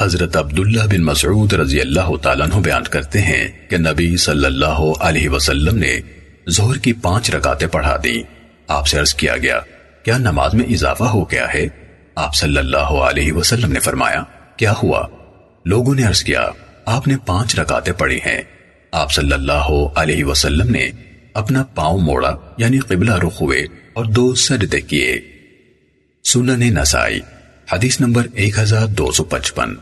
حضرت عبداللہ بن مسعود رضی اللہ تعالیٰ عنہ بیان کرتے ہیں کہ نبی صلی اللہ علیہ وسلم نے زہر کی پانچ رکاتے پڑھا دی آپ سے عرض کیا گیا، کیا نماز میں اضافہ ہو گیا ہے؟ آپ صلی اللہ علیہ وسلم نے فرمایا، کیا ہوا؟ لوگوں نے عرض کیا، آپ نے پانچ رکاتیں پڑھی ہیں۔ آپ صلی اللہ علیہ وسلم نے اپنا پاؤں موڑا یعنی قبلہ رخ ہوئے، اور دو سجدے کیے۔ سنن نسائی، حدیث نمبر ایک ہزار دو سو پچپن۔